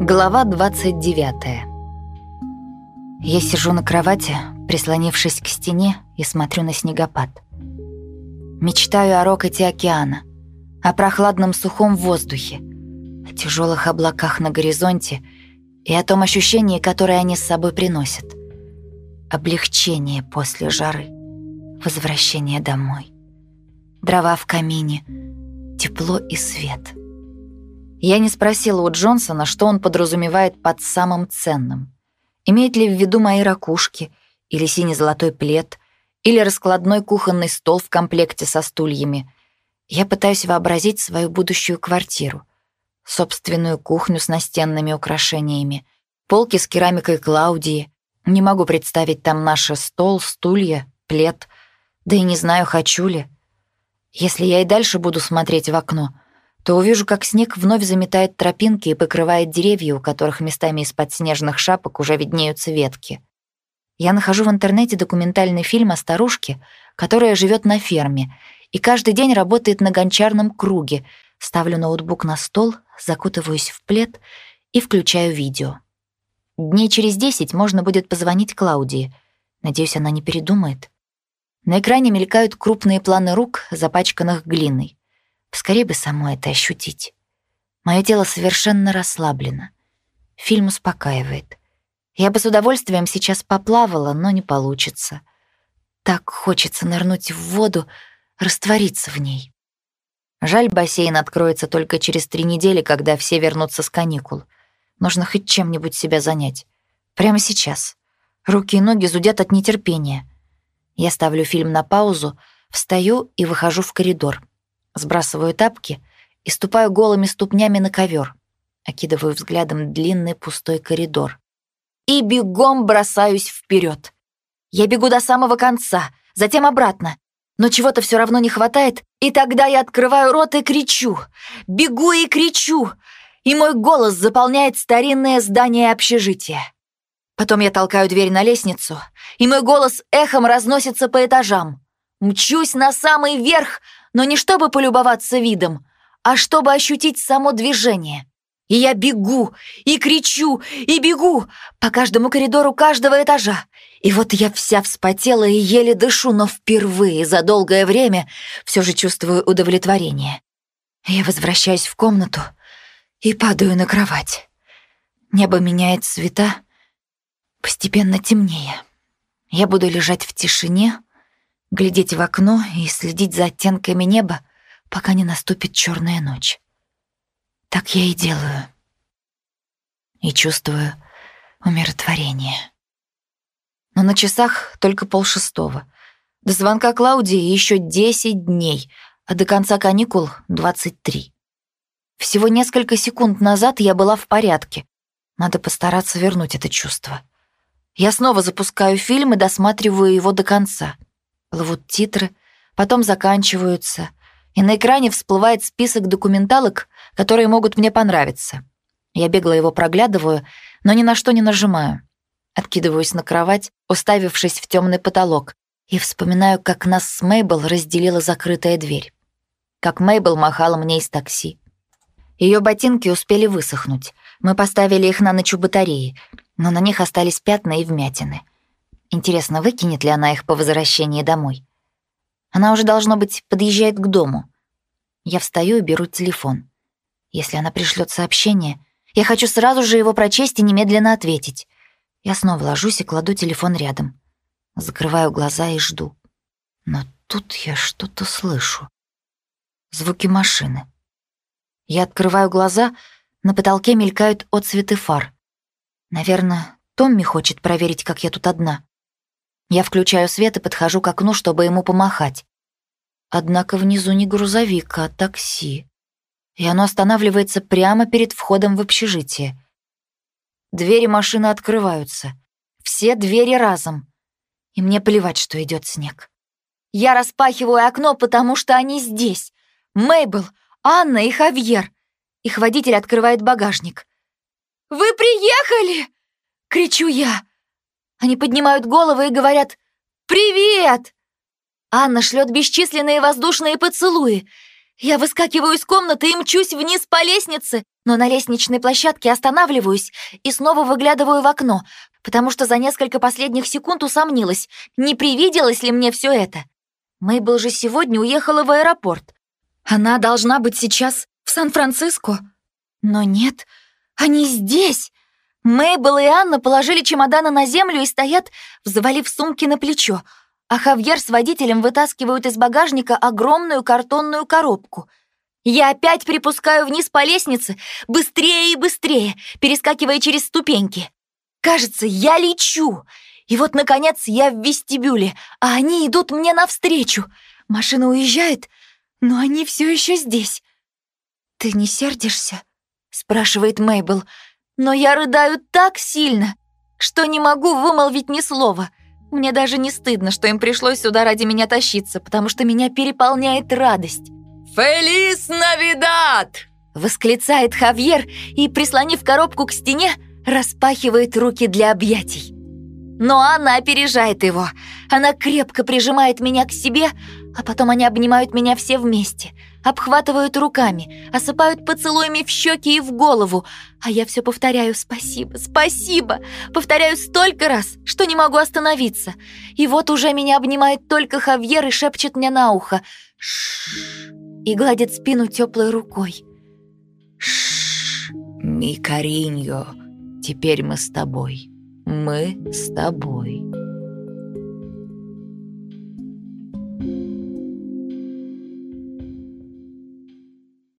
Глава 29. Я сижу на кровати, прислонившись к стене и смотрю на снегопад. Мечтаю о рокоте океана, о прохладном сухом воздухе, о тяжелых облаках на горизонте и о том ощущении, которое они с собой приносят. Облегчение после жары, возвращение домой, дрова в камине, тепло и свет — я не спросила у Джонсона, что он подразумевает под самым ценным. Имеет ли в виду мои ракушки, или синий-золотой плед, или раскладной кухонный стол в комплекте со стульями. Я пытаюсь вообразить свою будущую квартиру. Собственную кухню с настенными украшениями, полки с керамикой Клаудии. Не могу представить там наш стол, стулья, плед. Да и не знаю, хочу ли. Если я и дальше буду смотреть в окно — то увижу, как снег вновь заметает тропинки и покрывает деревья, у которых местами из-под снежных шапок уже виднеются ветки. Я нахожу в интернете документальный фильм о старушке, которая живет на ферме и каждый день работает на гончарном круге. Ставлю ноутбук на стол, закутываюсь в плед и включаю видео. Дней через десять можно будет позвонить Клаудии. Надеюсь, она не передумает. На экране мелькают крупные планы рук, запачканных глиной. Скорее бы само это ощутить. Мое тело совершенно расслаблено. Фильм успокаивает. Я бы с удовольствием сейчас поплавала, но не получится. Так хочется нырнуть в воду, раствориться в ней. Жаль, бассейн откроется только через три недели, когда все вернутся с каникул. Нужно хоть чем-нибудь себя занять. Прямо сейчас. Руки и ноги зудят от нетерпения. Я ставлю фильм на паузу, встаю и выхожу в коридор. Сбрасываю тапки и ступаю голыми ступнями на ковер. Окидываю взглядом длинный пустой коридор. И бегом бросаюсь вперед. Я бегу до самого конца, затем обратно. Но чего-то все равно не хватает, и тогда я открываю рот и кричу. Бегу и кричу. И мой голос заполняет старинное здание общежития. Потом я толкаю дверь на лестницу, и мой голос эхом разносится по этажам. Мчусь на самый верх, но не чтобы полюбоваться видом, а чтобы ощутить само движение. И я бегу, и кричу, и бегу по каждому коридору каждого этажа. И вот я вся вспотела и еле дышу, но впервые за долгое время все же чувствую удовлетворение. Я возвращаюсь в комнату и падаю на кровать. Небо меняет цвета, постепенно темнее. Я буду лежать в тишине, глядеть в окно и следить за оттенками неба, пока не наступит черная ночь. Так я и делаю. И чувствую умиротворение. Но на часах только полшестого. До звонка Клаудии еще десять дней, а до конца каникул — двадцать три. Всего несколько секунд назад я была в порядке. Надо постараться вернуть это чувство. Я снова запускаю фильм и досматриваю его до конца — Плывут титры, потом заканчиваются, и на экране всплывает список документалок, которые могут мне понравиться. Я бегло его проглядываю, но ни на что не нажимаю. Откидываюсь на кровать, уставившись в темный потолок, и вспоминаю, как нас с Мейбл разделила закрытая дверь. Как Мейбл махала мне из такси. Ее ботинки успели высохнуть. Мы поставили их на ночь у батареи, но на них остались пятна и вмятины — Интересно, выкинет ли она их по возвращении домой? Она уже, должно быть, подъезжает к дому. Я встаю и беру телефон. Если она пришлет сообщение, я хочу сразу же его прочесть и немедленно ответить. Я снова ложусь и кладу телефон рядом. Закрываю глаза и жду. Но тут я что-то слышу. Звуки машины. Я открываю глаза, на потолке мелькают отцветы фар. Наверное, Томми хочет проверить, как я тут одна. Я включаю свет и подхожу к окну, чтобы ему помахать. Однако внизу не грузовик, а такси. И оно останавливается прямо перед входом в общежитие. Двери машины открываются. Все двери разом. И мне плевать, что идет снег. Я распахиваю окно, потому что они здесь. Мейбл, Анна и Хавьер. Их водитель открывает багажник. «Вы приехали!» — кричу я. Они поднимают головы и говорят «Привет!». Анна шлет бесчисленные воздушные поцелуи. Я выскакиваю из комнаты и мчусь вниз по лестнице, но на лестничной площадке останавливаюсь и снова выглядываю в окно, потому что за несколько последних секунд усомнилась, не привиделось ли мне все это. Мейбл же сегодня уехала в аэропорт. Она должна быть сейчас в Сан-Франциско. Но нет, они здесь. Мейбл и Анна положили чемоданы на землю и стоят, взвалив сумки на плечо, а Хавьер с водителем вытаскивают из багажника огромную картонную коробку. Я опять припускаю вниз по лестнице, быстрее и быстрее, перескакивая через ступеньки. Кажется, я лечу. И вот, наконец, я в вестибюле, а они идут мне навстречу. Машина уезжает, но они все еще здесь. «Ты не сердишься?» — спрашивает Мейбл. Но я рыдаю так сильно, что не могу вымолвить ни слова. Мне даже не стыдно, что им пришлось сюда ради меня тащиться, потому что меня переполняет радость. «Фелис Навидат!» Восклицает Хавьер и, прислонив коробку к стене, распахивает руки для объятий. Но Анна опережает его. Она крепко прижимает меня к себе, а потом они обнимают меня все вместе, обхватывают руками, осыпают поцелуями в щеки и в голову, а я все повторяю «спасибо, спасибо», повторяю столько раз, что не могу остановиться. И вот уже меня обнимает только Хавьер и шепчет мне на ухо «Шшш» и гладит спину теплой рукой. «Шшш, Микариньо, теперь мы с тобой». Мы с тобой.